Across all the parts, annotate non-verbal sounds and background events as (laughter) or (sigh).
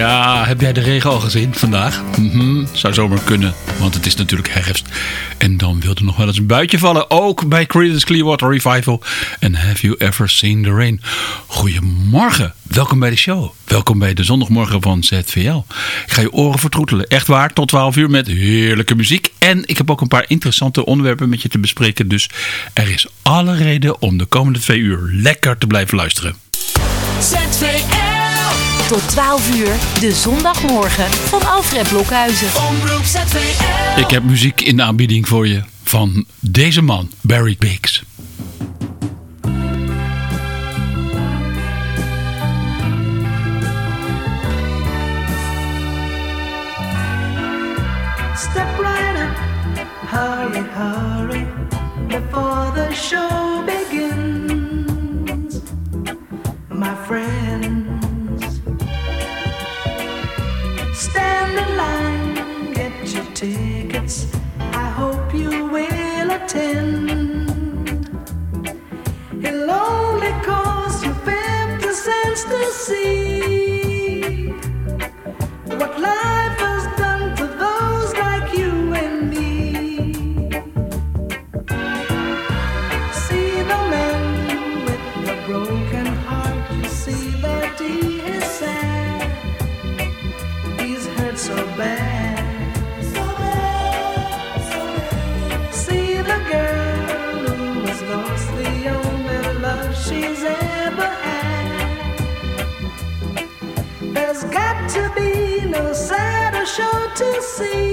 Ja, heb jij de regen al gezien vandaag? Mhm, zou zomaar kunnen, want het is natuurlijk herfst. En dan wil er nog wel eens een buitje vallen. Ook bij Creedence Clearwater Revival. En Have You Ever Seen the Rain? Goedemorgen, welkom bij de show. Welkom bij de zondagmorgen van ZVL. Ik ga je oren vertroetelen. Echt waar, tot 12 uur met heerlijke muziek. En ik heb ook een paar interessante onderwerpen met je te bespreken. Dus er is alle reden om de komende twee uur lekker te blijven luisteren. ZVL. Tot 12 uur, de zondagmorgen van Alfred Blokhuizen. Ik heb muziek in de aanbieding voor je van deze man, Barry Biggs. Step right up, hurry, hurry, before the show begins. My friends, tickets. I hope you will attend. It'll only cost you 50 cents to see what life to see.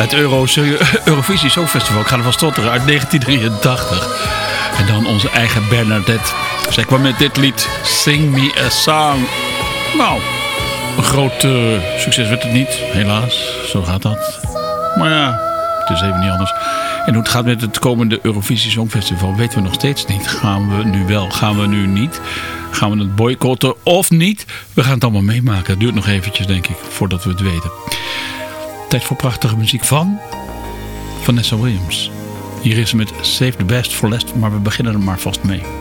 Het Euro, (laughs) Eurovisie Songfestival, ik ga ervan stotteren, uit 1983. En dan onze eigen Bernadette. Zij kwam met dit lied, Sing Me A Song. Nou, een groot uh, succes werd het niet, helaas. Zo gaat dat. Maar ja, het is even niet anders. En hoe het gaat met het komende Eurovisie Songfestival weten we nog steeds niet. Gaan we nu wel, gaan we nu niet? Gaan we het boycotten of niet? We gaan het allemaal meemaken. Het duurt nog eventjes denk ik voordat we het weten. Tijd voor prachtige muziek van Vanessa Williams. Hier is ze met Save the Best for Last, maar we beginnen er maar vast mee.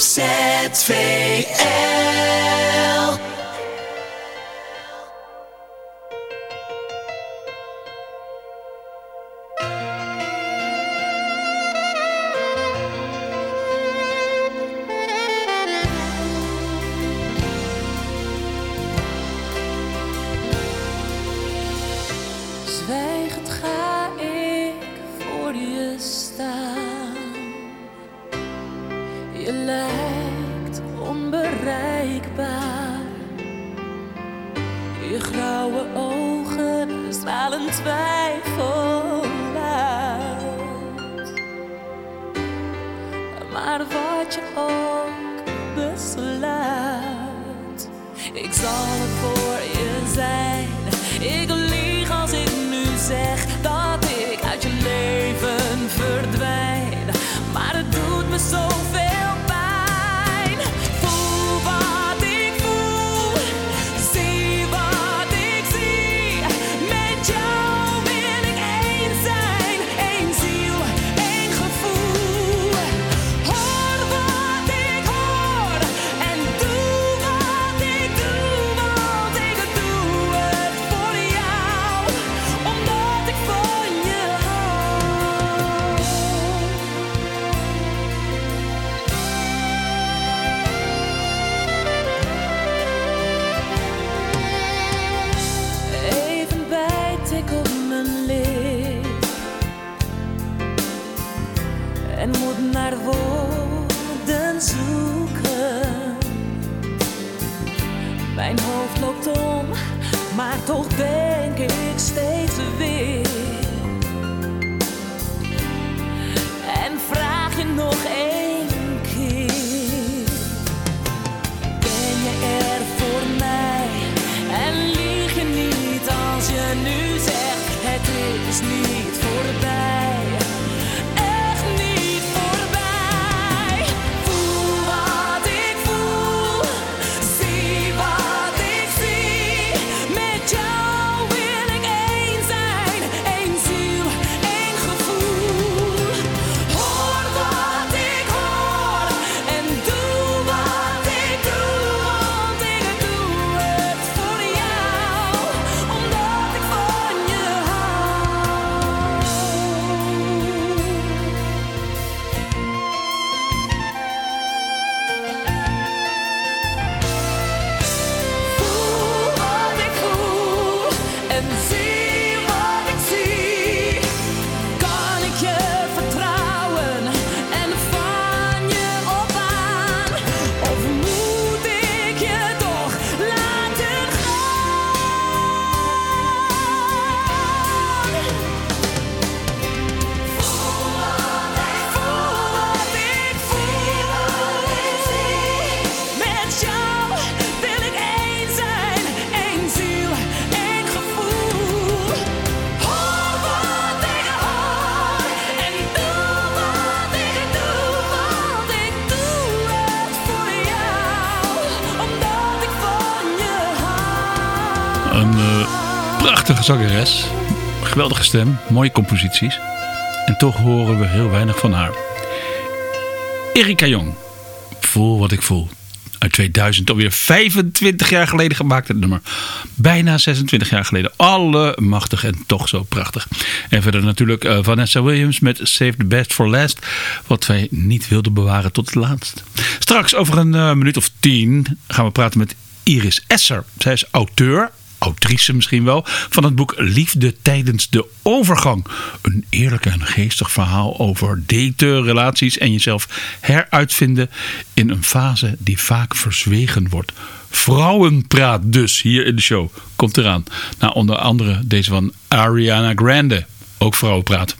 ZVL. en moet naar woorden zoeken. Mijn hoofd loopt om, maar toch denk ik steeds weer. En vraag je nog één keer: Ben je er voor mij? En lieg je niet als je nu zegt: Het is niet. Zangeres. Geweldige stem, mooie composities. En toch horen we heel weinig van haar. Erika Jong, Voel wat ik voel. Uit 2000, alweer 25 jaar geleden gemaakt het nummer. Bijna 26 jaar geleden. Allemachtig en toch zo prachtig. En verder natuurlijk uh, Vanessa Williams met Save the Best for Last. Wat wij niet wilden bewaren tot het laatst. Straks over een uh, minuut of tien gaan we praten met Iris Esser. Zij is auteur autrice misschien wel, van het boek Liefde tijdens de overgang. Een eerlijk en geestig verhaal over daten, relaties en jezelf heruitvinden in een fase die vaak verzwegen wordt. Vrouwenpraat dus hier in de show. Komt eraan. Nou, onder andere deze van Ariana Grande. Ook vrouwenpraat.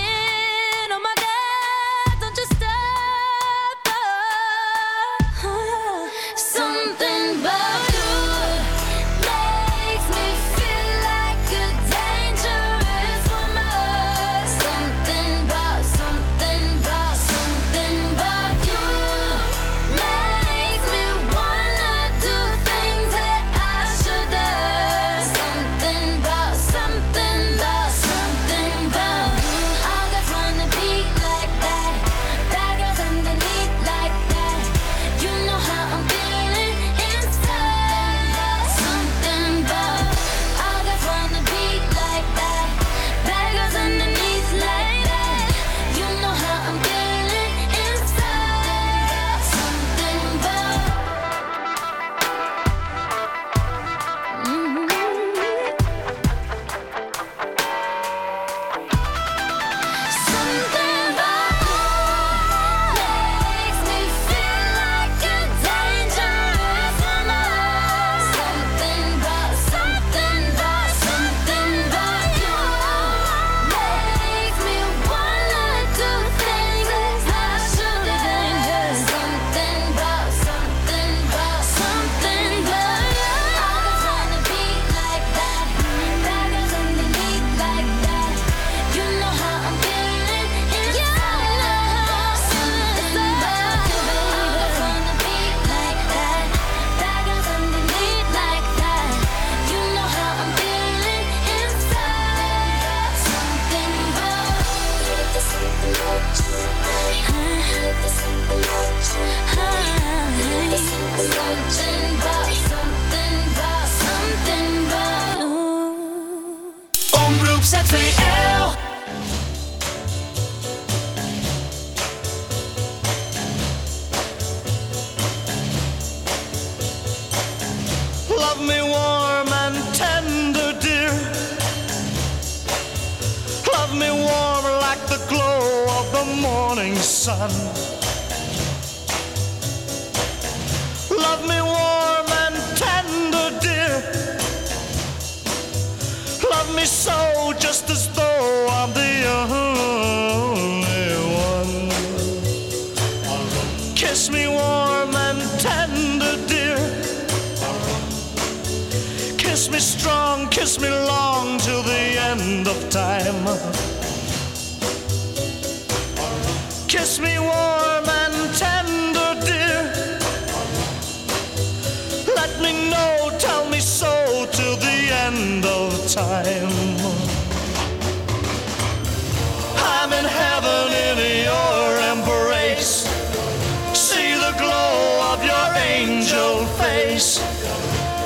Face.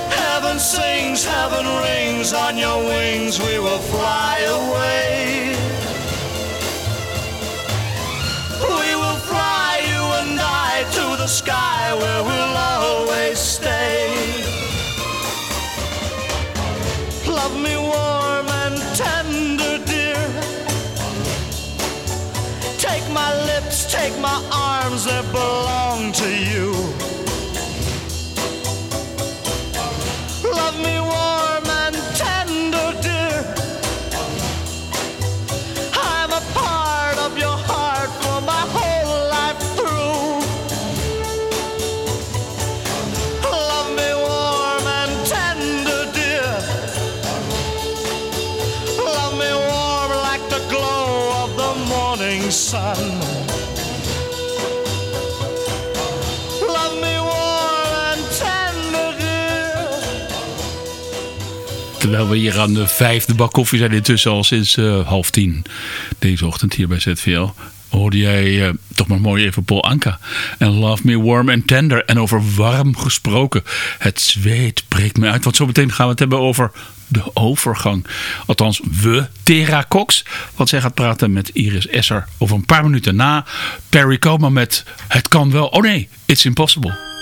Heaven sings, heaven rings, on your wings we will fly away. We will fly, you and I, to the sky where we'll always stay. Love me warm and tender, dear. Take my lips, take my arms that belong to you. Terwijl we hier aan de vijfde bak koffie zijn, intussen al sinds eh, half tien. Deze ochtend hier bij ZVL. Hoorde jij eh, toch maar mooi even Paul Anka. En Love Me Warm and Tender. En over warm gesproken. Het zweet breekt me uit. Want zometeen gaan we het hebben over de overgang. Althans, we, Tera Cox. Want zij gaat praten met Iris Esser over een paar minuten na. Perry Como met Het kan wel. Oh nee, It's Impossible.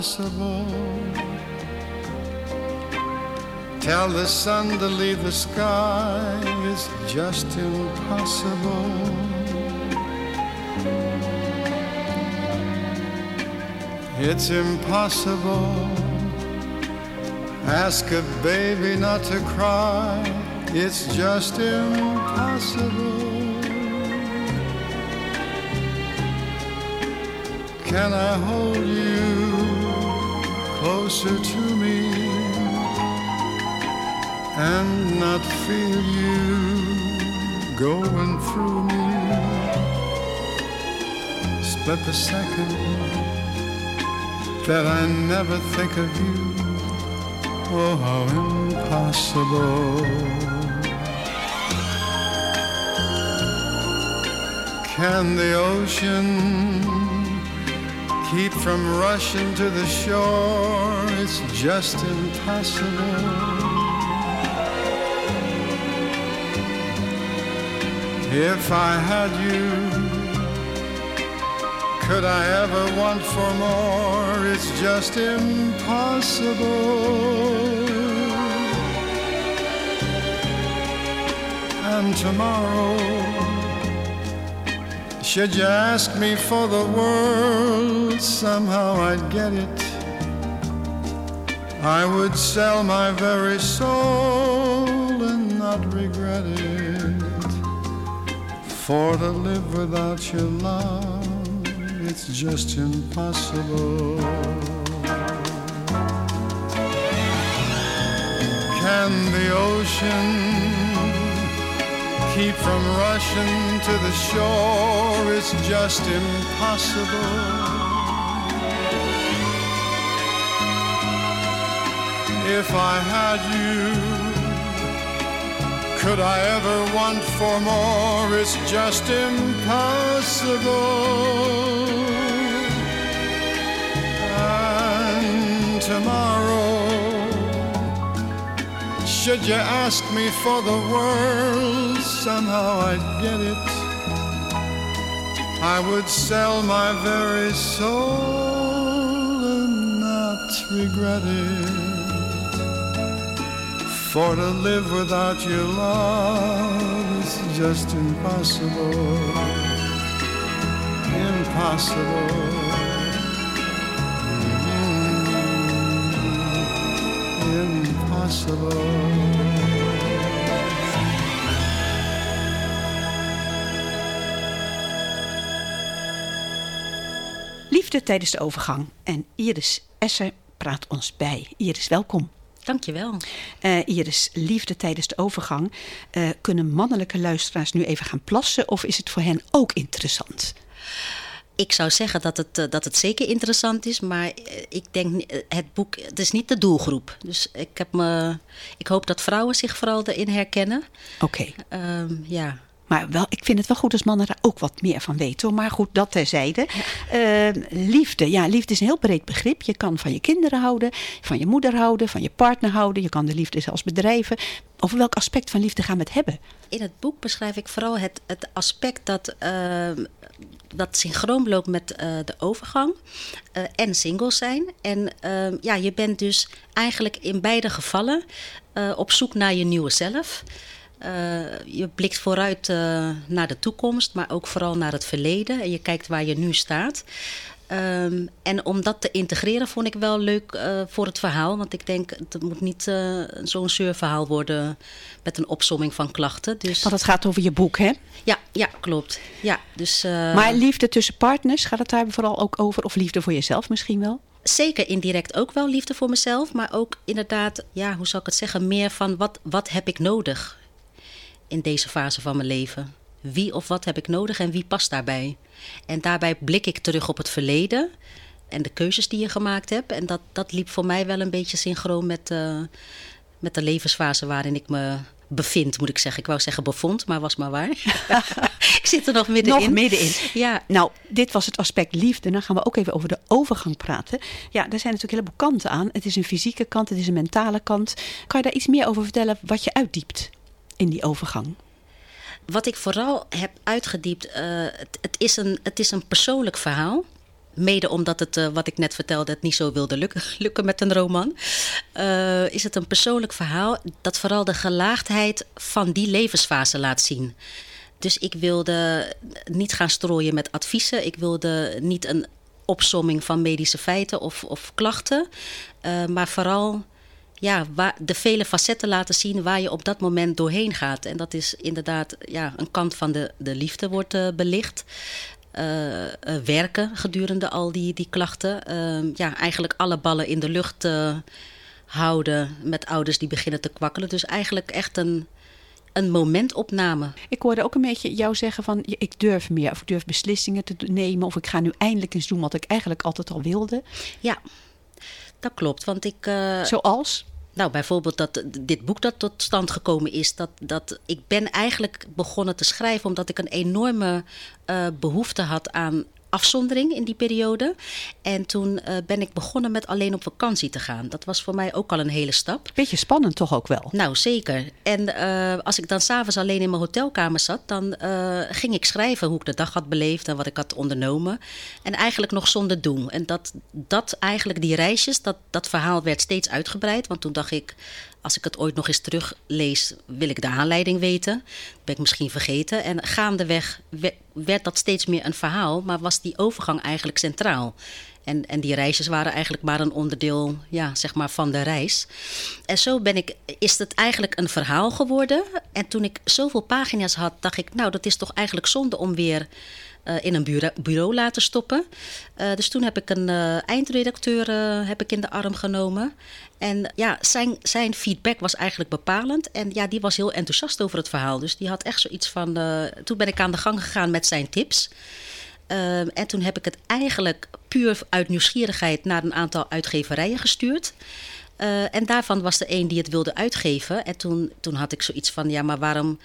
Impossible. Tell the sun to leave the sky. It's just impossible. It's impossible. Ask a baby not to cry. It's just impossible. Can I hold you closer to me and not feel you going through me? Split the second that I never think of you. Oh, how impossible. Can the ocean keep from rushing to the shore. It's just impossible. If I had you, could I ever want for more? It's just impossible. And tomorrow, should you ask me for the world, somehow I'd get it. I would sell my very soul and not regret it. For to live without your love, it's just impossible. Can the ocean keep from rushing to the shore it's just impossible. If I had you, could I ever want for more? It's just impossible. And tomorrow, should you ask me for the world, somehow I'd get it. I would sell my very soul and not regret it. For to live without your love is just impossible. Impossible. Mm-hmm. Mm-hmm. Impossible. Liefde tijdens de overgang. En Iris Esser praat ons bij. Iris, welkom. Dankjewel. Eh Iris, liefde tijdens de overgang. Eh, kunnen mannelijke luisteraars nu even gaan plassen of is het voor hen ook interessant? Ik zou zeggen dat het, eh, dat het zeker interessant is, maar eh, ik denk eh, het boek, het is niet de doelgroep. Dus ik, heb me, ik hoop dat vrouwen zich vooral erin herkennen. Oké. Ehm, ja. Maar wel, ik vind het wel goed als mannen daar ook wat meer van weten. hoor. Maar goed, dat terzijde. Eh, liefde. Ja, liefde is een heel breed begrip. Je kan van je kinderen houden, van je moeder houden, van je partner houden. Je kan de liefde zelfs bedrijven. Over welk aspect van liefde gaan we het hebben? In het boek beschrijf ik vooral het, het aspect dat, ehm, dat synchroon loopt met eh, de overgang eh, en single zijn. En ehm, ja, je bent dus eigenlijk in beide gevallen eh, op zoek naar je nieuwe zelf. Je blikt vooruit naar de toekomst, maar ook vooral naar het verleden. En je kijkt waar je nu staat. Ehm, en om dat te integreren vond ik wel leuk eh, voor het verhaal. Want ik denk, het moet niet eh, zo'n zeurverhaal worden met een opsomming van klachten. Dus, Want het gaat over je boek, hè? ja, ja, klopt. Ja, dus, eh, Maar liefde tussen partners, gaat het daar vooral ook over? Of liefde voor jezelf misschien wel? Zeker indirect ook wel liefde voor mezelf. Maar ook inderdaad, ja, hoe zal ik het zeggen, meer van wat, wat heb ik nodig in deze fase van mijn leven? Wie of wat heb ik nodig en wie past daarbij? En daarbij blik ik terug op het verleden en de keuzes die je gemaakt hebt. En dat, dat liep voor mij wel een beetje synchroon met, eh, met de levensfase waarin ik me bevind, moet ik zeggen. Ik wou zeggen bevond, maar was maar waar. (laughs) ik zit er nog middenin. Nog middenin. Ja, Nou, dit was het aspect liefde. Dan gaan we ook even over de overgang praten. Ja, daar zijn natuurlijk een heleboel kanten aan. Het is een fysieke kant, het is een mentale kant. Kan je daar iets meer over vertellen wat je uitdiept in die overgang? Wat ik vooral heb uitgediept, eh, het, het, is een, het is een persoonlijk verhaal. Mede omdat het, eh, wat ik net vertelde, het niet zo wilde lukken, (laughs) lukken met een roman. eh, is het een persoonlijk verhaal dat vooral de gelaagdheid van die levensfase laat zien. Dus ik wilde niet gaan strooien met adviezen. Ik wilde niet een opsomming van medische feiten of, of klachten. maar vooral ja, waar, de vele facetten laten zien waar je op dat moment doorheen gaat. En dat is inderdaad ja, een kant van de, de liefde wordt eh, belicht. Eh, eh, werken gedurende al die, die klachten. Eh, ja, eigenlijk alle ballen in de lucht houden met ouders die beginnen te kwakkelen. Dus eigenlijk echt een, een momentopname. Ik hoorde ook een beetje jou zeggen van ik durf meer. Of ik durf beslissingen te nemen. Of ik ga nu eindelijk eens doen wat ik eigenlijk altijd al wilde. Ja, dat klopt. Want ik. eh, Zoals? Nou, bijvoorbeeld dat dit boek dat tot stand gekomen is, dat, dat ik ben eigenlijk begonnen te schrijven omdat ik een enorme eh, behoefte had aan afzondering in die periode. En toen eh, ben ik begonnen met alleen op vakantie te gaan. Dat was voor mij ook al een hele stap. Beetje spannend toch ook wel? Nou, zeker. En eh, als ik dan s'avonds alleen in mijn hotelkamer zat, dan eh, ging ik schrijven hoe ik de dag had beleefd en wat ik had ondernomen. En eigenlijk nog zonder doel. En dat, dat eigenlijk, die reisjes, dat, dat verhaal werd steeds uitgebreid. Want toen dacht ik, als ik het ooit nog eens teruglees, wil ik de aanleiding weten. Dat ben ik misschien vergeten. En gaandeweg we- werd dat steeds meer een verhaal, maar was die overgang eigenlijk centraal. En, en die reisjes waren eigenlijk maar een onderdeel ja, zeg maar van de reis. En zo ben ik, is het eigenlijk een verhaal geworden. En toen ik zoveel pagina's had, dacht ik, nou, dat is toch eigenlijk zonde om weer in een bureau, bureau laten stoppen. Eh, dus toen heb ik een eh, eindredacteur eh, heb ik in de arm genomen. En ja, zijn, zijn feedback was eigenlijk bepalend. En ja, die was heel enthousiast over het verhaal. Dus die had echt zoiets van. eh, toen ben ik aan de gang gegaan met zijn tips. En toen heb ik het eigenlijk puur uit nieuwsgierigheid naar een aantal uitgeverijen gestuurd. Eh, en daarvan was er één die het wilde uitgeven. En toen, toen had ik zoiets van, ja, maar waarom,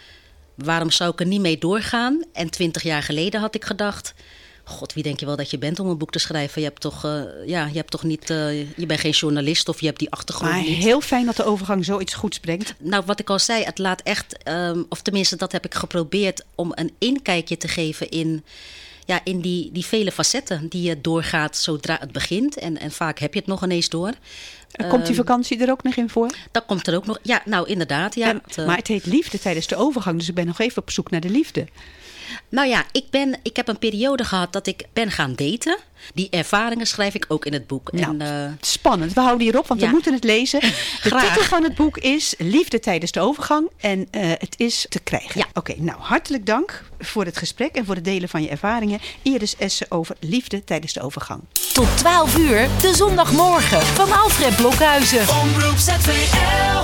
waarom zou ik er niet mee doorgaan? En twintig jaar geleden had ik gedacht... God, wie denk je wel dat je bent om een boek te schrijven? Je hebt toch, eh, ja, je hebt toch niet, eh, je bent geen journalist of je hebt die achtergrond Maar niet. heel fijn dat de overgang zoiets goeds brengt. Nou, wat ik al zei, het laat echt, ehm, of tenminste, dat heb ik geprobeerd om een inkijkje te geven in, ja, in die, die vele facetten die je doorgaat zodra het begint. En, en vaak heb je het nog ineens door. Komt die Ehm, vakantie er ook nog in voor? Dat komt er ook nog. Ja, nou inderdaad. Ja, En- eh, maar het heet liefde tijdens de overgang, dus ik ben nog even op zoek naar de liefde. Nou ja, ik, ben, ik heb een periode gehad dat ik ben gaan daten. Die ervaringen schrijf ik ook in het boek. Nou, en, eh, Spannend, we houden hierop, want Ja. we moeten het lezen. (laughs) De Graag. titel van het boek is Liefde tijdens de overgang en eh, het is te krijgen. Ja. Oké, nou hartelijk dank voor het gesprek en voor het delen van je ervaringen. Iris Essen over liefde tijdens de overgang. Tot 12 uur, de zondagmorgen van Alfred Blokhuizen. Omroep ZVL.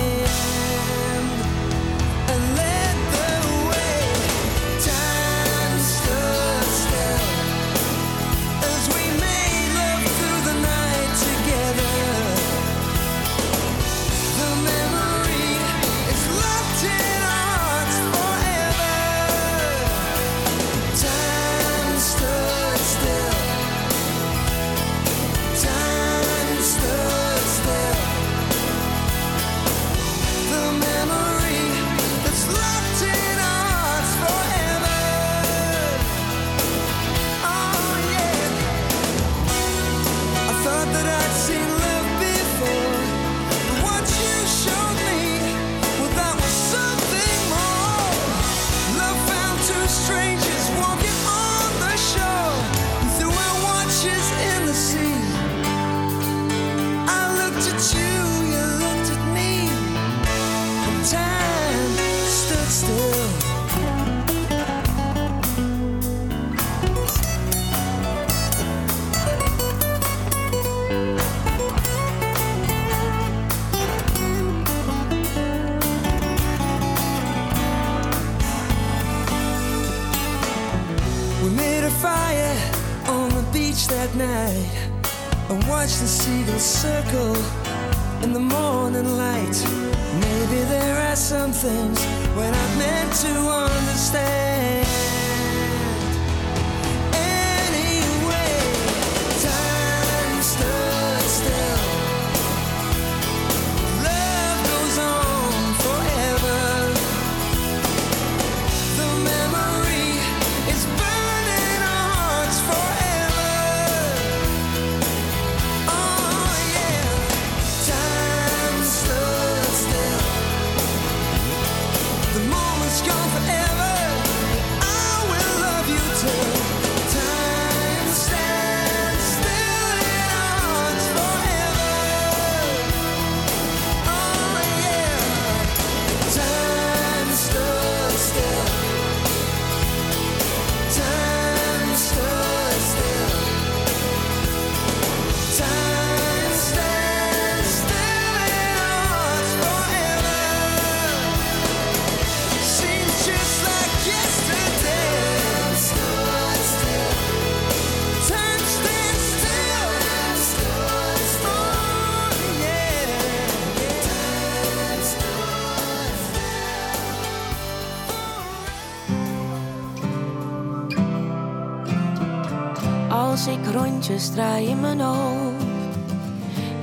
draai in mijn hoofd,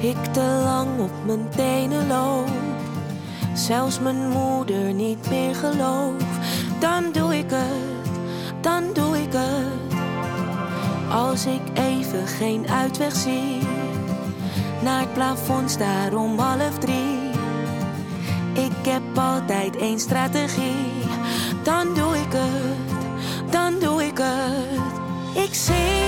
ik te lang op mijn tenen loop, zelfs mijn moeder niet meer geloof, dan doe ik het, dan doe ik het. Als ik even geen uitweg zie, naar het plafond staar om half drie. Ik heb altijd één strategie, dan doe ik het, dan doe ik het. Ik zing,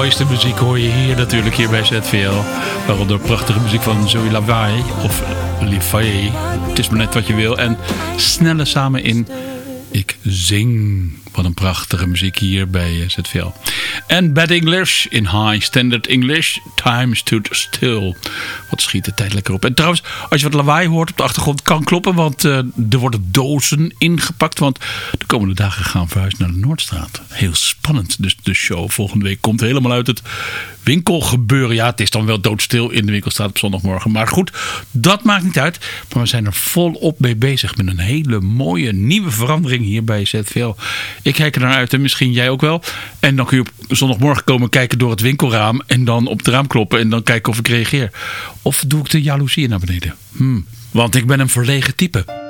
mooiste muziek hoor je hier natuurlijk hier bij ZVL. Waaronder prachtige muziek van Zoe Lawaai of Lifaye. Het is maar net wat je wil. En snelle samen in Ik Zing. Wat een prachtige muziek hier bij ZVL. En Bad English in High Standard English. Time Stood Still. Wat schiet tijd lekker op. En trouwens, als je wat lawaai hoort op de achtergrond, kan kloppen. Want eh, er worden dozen ingepakt. Want de komende dagen gaan we verhuizen naar de Noordstraat. Heel spannend. Dus de show volgende week komt helemaal uit het winkelgebeuren. Ja, het is dan wel doodstil in de winkelstraat op zondagmorgen. Maar goed, dat maakt niet uit. Maar we zijn er volop mee bezig met een hele mooie nieuwe verandering hier bij ZVL. Ik kijk er naar uit en misschien jij ook wel. En dan kun je op zondagmorgen komen kijken door het winkelraam. En dan op het raam kloppen en dan kijken of ik reageer. Of doe ik de jaloezie naar beneden? Hmm, want ik ben een verlegen type.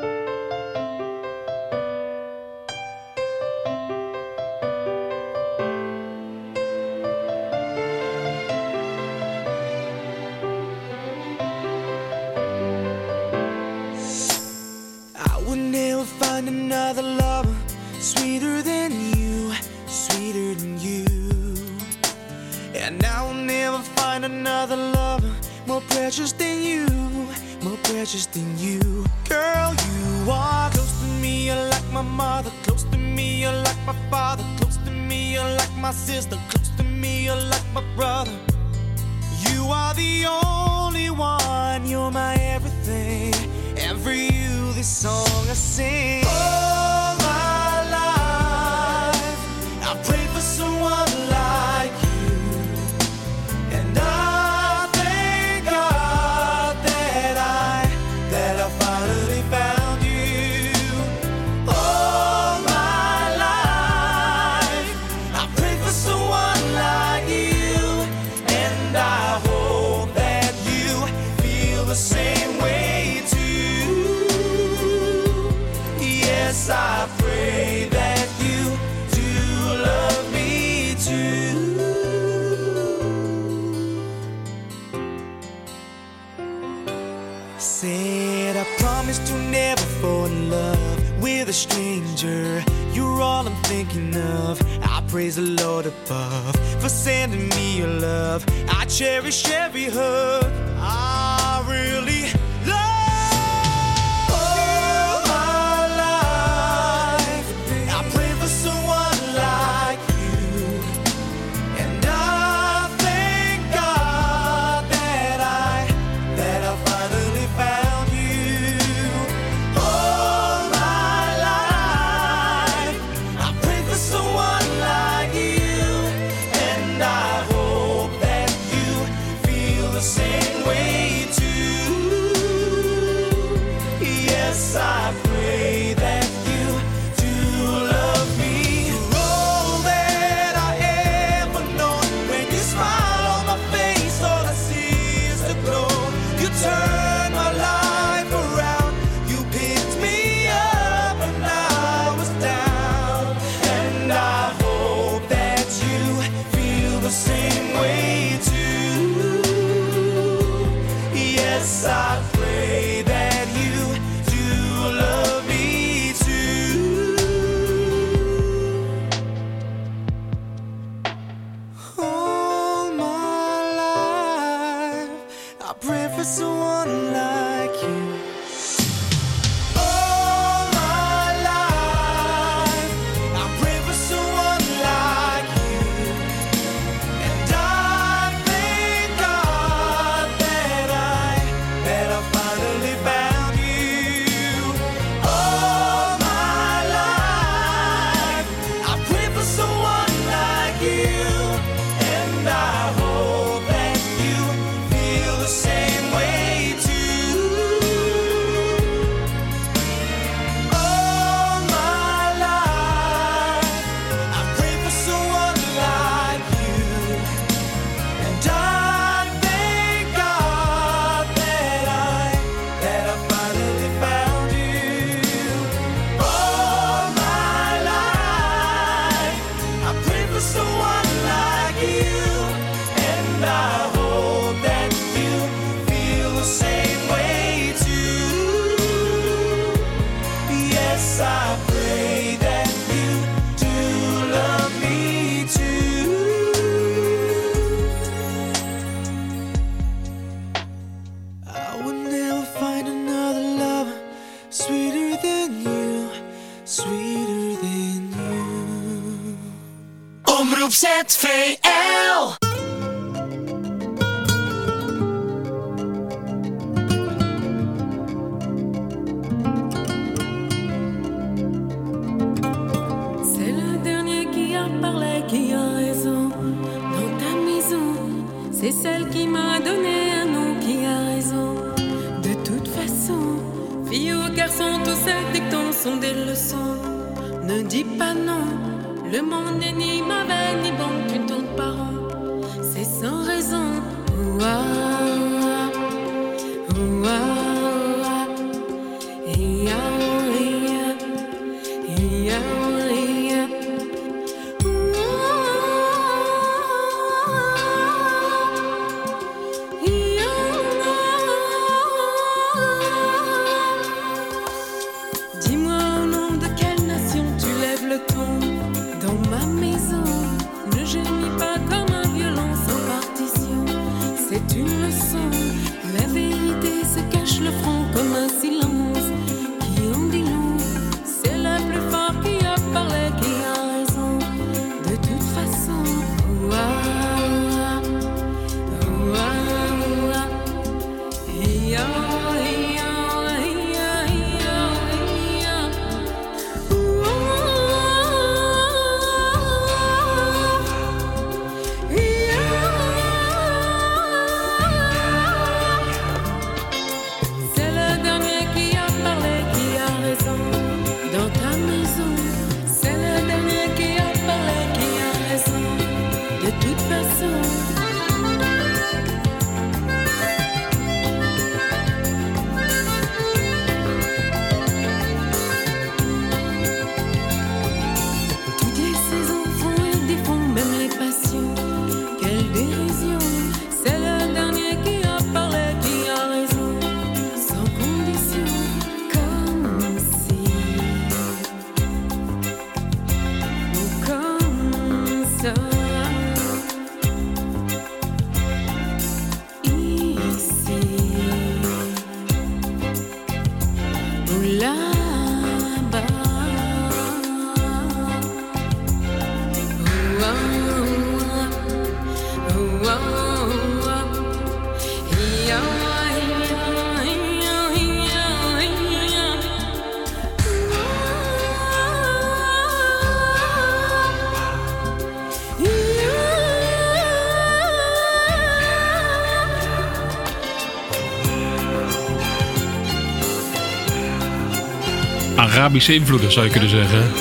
Arabische invloeden, zou je kunnen zeggen.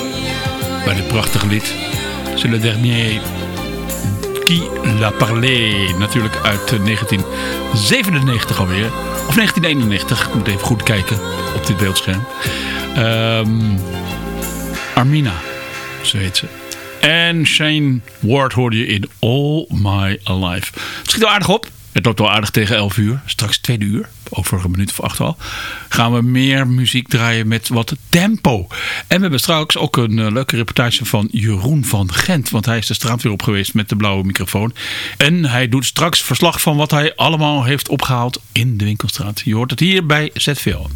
Bij dit prachtige lied. C'est le dernier qui l'a parlé. Natuurlijk uit eh, 1997 alweer. Of 1991, ik moet even goed kijken op dit beeldscherm. Ehm, Armina, zo heet ze. En Shane Ward hoorde je in All My Life. Het schiet wel aardig op. Het loopt al aardig tegen 11 uur. Straks tweede uur, over een minuut of acht al, gaan we meer muziek draaien met wat tempo. En we hebben straks ook een eh, leuke reportage van Jeroen van Gent. Want hij is de straat weer op geweest met de blauwe microfoon. En hij doet straks verslag van wat hij allemaal heeft opgehaald in de winkelstraat. Je hoort het hier bij ZVL.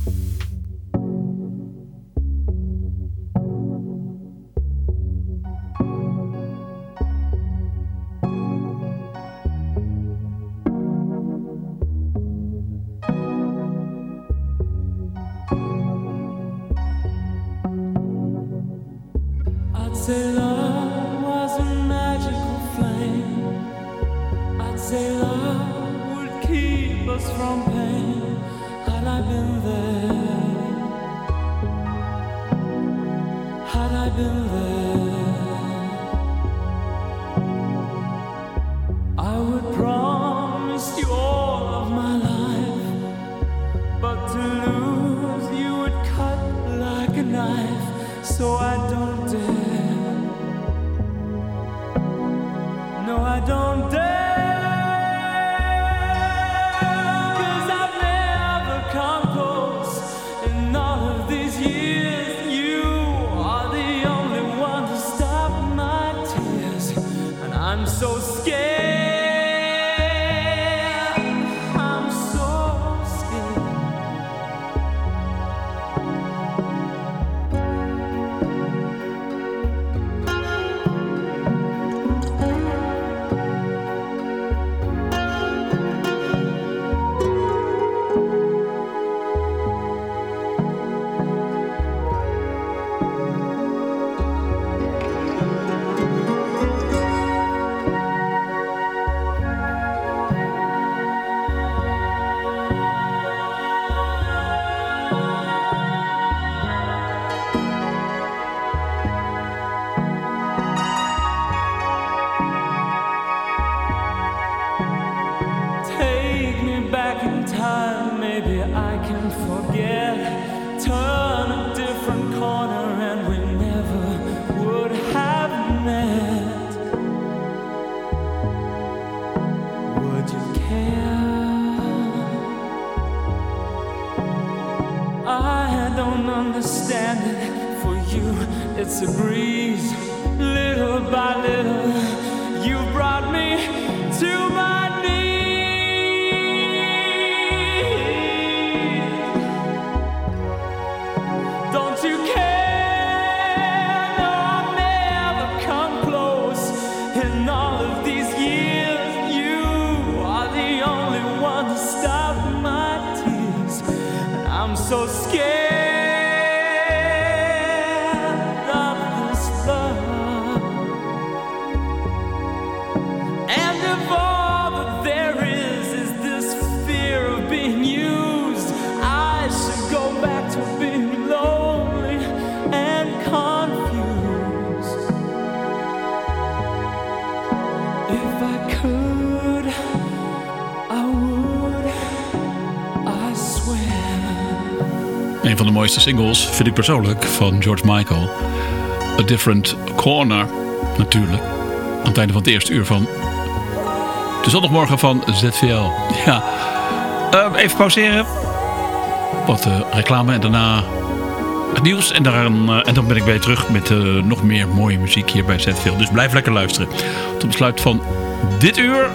Been there, van de mooiste singles, vind ik persoonlijk, van George Michael. A Different Corner, natuurlijk. Aan het einde van het eerste uur van de zondagmorgen van ZVL. Ja, Ehm, even pauzeren. Wat eh, reclame en daarna het nieuws. En, eh, en dan ben ik weer terug met eh, nog meer mooie muziek hier bij ZVL. Dus blijf lekker luisteren. Tot besluit van dit uur.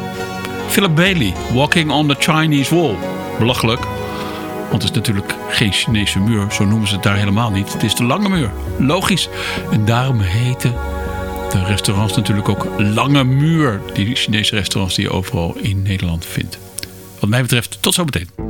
Philip Bailey, Walking on the Chinese Wall. Belachelijk. Want het is natuurlijk geen Chinese muur. Zo noemen ze het daar helemaal niet. Het is de Lange Muur. Logisch. En daarom heten de restaurants natuurlijk ook Lange Muur. Die Chinese restaurants die je overal in Nederland vindt. Wat mij betreft, tot zometeen. Walking